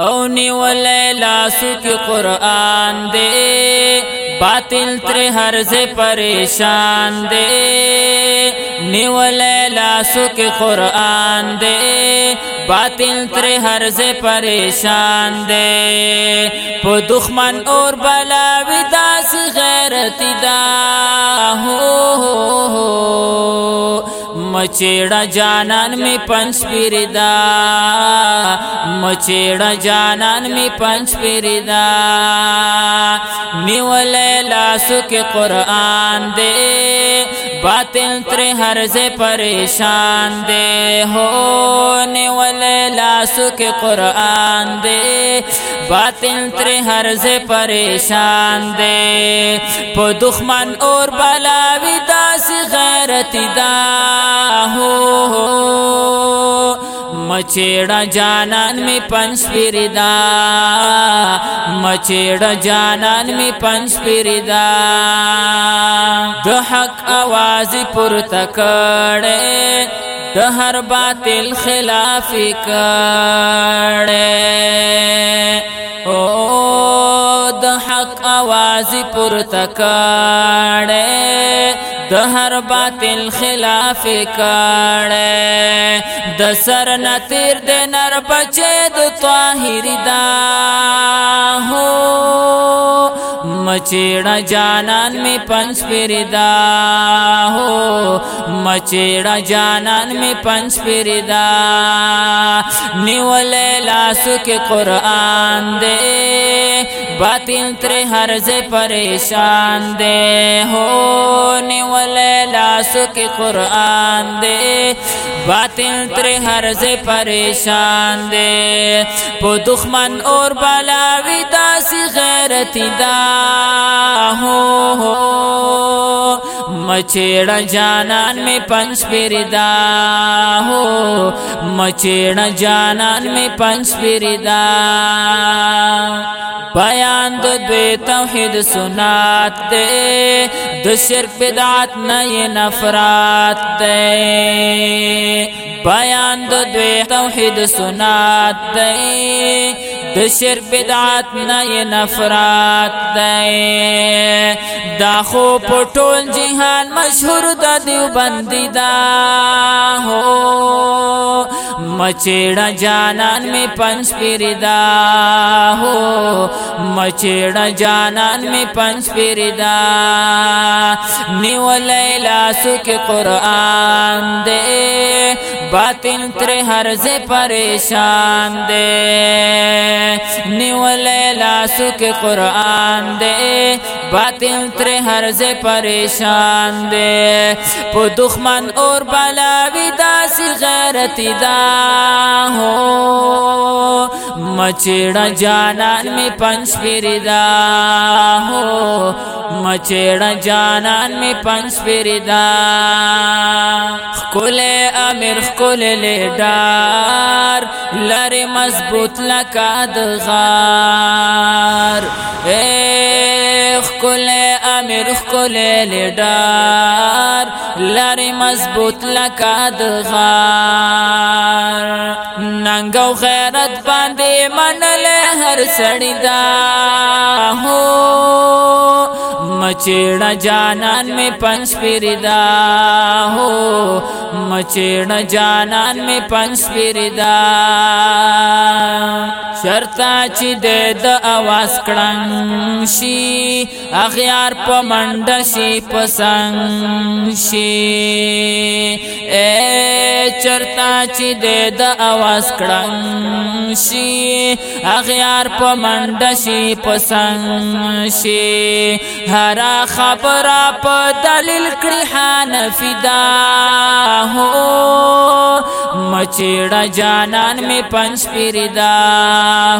او نیولے لاسو کی قرآن دے، باطل تر ہر سے پریشان دے۔ نیولے لاسو کی قرآن دے، باطل تر ہر سے پریشان دے۔ پو دخمن اور بلا وداس غیرت دا ہو ہو۔ مچیڑا جانان میں پنچ پیردا مچیڑا جانان میں پنچ پیردا نیولے لاسو کے قرآن دے باطل تر ہر سے پریشان دے ہو نیولے لاسو کے قرآن دے باطل تر ہر سے پریشان دے۔ پو دخمن اور بلا داس غیرت دا ہو۔ مچیڑا جانان میں پنچ پیردا مچیڑا جانان میں پنچ پیردا دو حق آواز پر تکڑے۔ دہر باطل خلاف کڑے او د حق آواز پر تکڑے دہر باطل خلاف کڑے دسر نتیر دے نر بچے دو طاہر دا. مچیڑا جانان میں پنچ پیردا ہو مچیڑا جانان میں پنچ پیردا نیولے لاسو کے قرآن دے باطل تر ہر سے پریشان دے ہو نیولے لاسو کے قرآن دے باطل تر ہر سے پریشان دے۔ پو دخمن اور بلا داس غیرت دا۔ ہو ہو مچیڑا جانان میں پنچ پیردا ہو مچیڑا جانان میں پنچ پیردا بیان دو دوی توحید سنات دے۔ دو شرک بدعات نئی نفرات دے بیان دو دوی توحید سنات دے دو شرک بدعات نئی نفرات دے دا خو پٹول جہان مشہور دا دیو بندی دا. ہو مچیڑا جانان میں پنچ پیردا ہو۔ مچیڑا جانان میں پنچ پیردا نیو لیلا سک قرآن دے۔ باطن تر ہر سے پریشان دے۔ نیو لیلا سک قرآن دے۔ باطن تر ہر سے پریشان دے۔ پو دخمن اور بلا داس غیرت دا ہو۔ مچیڑا جانان میں پنچ پیردا ہو۔ مچیڑا جانان میں پنچ پیردا کلے امیر کلے لے ڈار لرے مضبوط لکا دغار اے کلے امیر کلے لیڈار ڈار مضبوط لکاد غار۔ ننگو غیرت من منلے ہر سڑی دا ہو مچیڑا جانان میں پنچ پیردا ہو مچیڑا جانان میں پنچ پیردا شرطا چی دے دا آواز کڑنگ شی اغیار پا منڈا شی پسنگ شی اے چرتا چی دے دا آواز کڑنگ شی اغیار پا منڈا شی پسنگ شی ہر ہرا خبر پا دلیل کڑی حانفی دا ہو مچیڑا جانان میں پنچ پیردا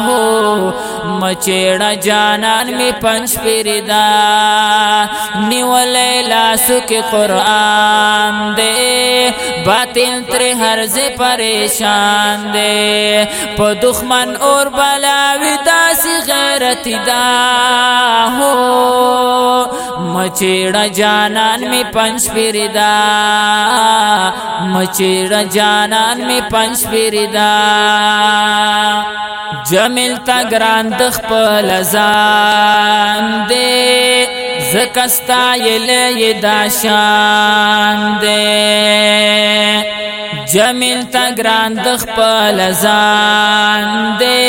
ہو مچیڑا جانان میں پنچ پیردا نیو لیلا سک قرآن دے باطل تر ہر سے پریشان دے پو دخمن اور بلا داس غیرت دا ہو مچیڑا جانان میں پنچ پیردا مچیڑا جانان میں پنچ پیردا جمیل تا گران دخ پلزان دے، زکستا یلی داشان دے۔ جمیل تا گران دخ پلزان دے،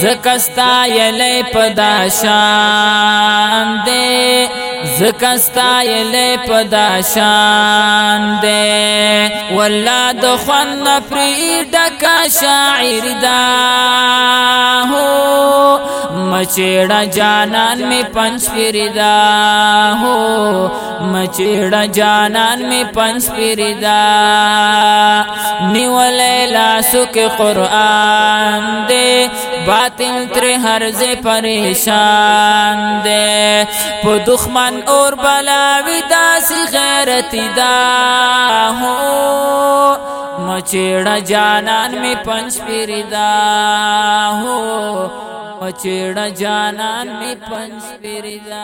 زکستا یلی پداشان دے۔ زکستا یلی پداشان دے. واللہ دخون نپری ڈکا شاعر دا ہو. مچیڑا جانان میں پنچ فردا ہو. مچیڑا جانان میں پنچ فردا نیو لیلا سک قرآن دے. باطل تر ہر سے پریشان دے۔ پو دخمن اور بلا ودا سی غیرتی دا ہو۔ مچیڑا جانان میں پنچ فردا ہو۔ مچیڑا جانان میں پنچ فردا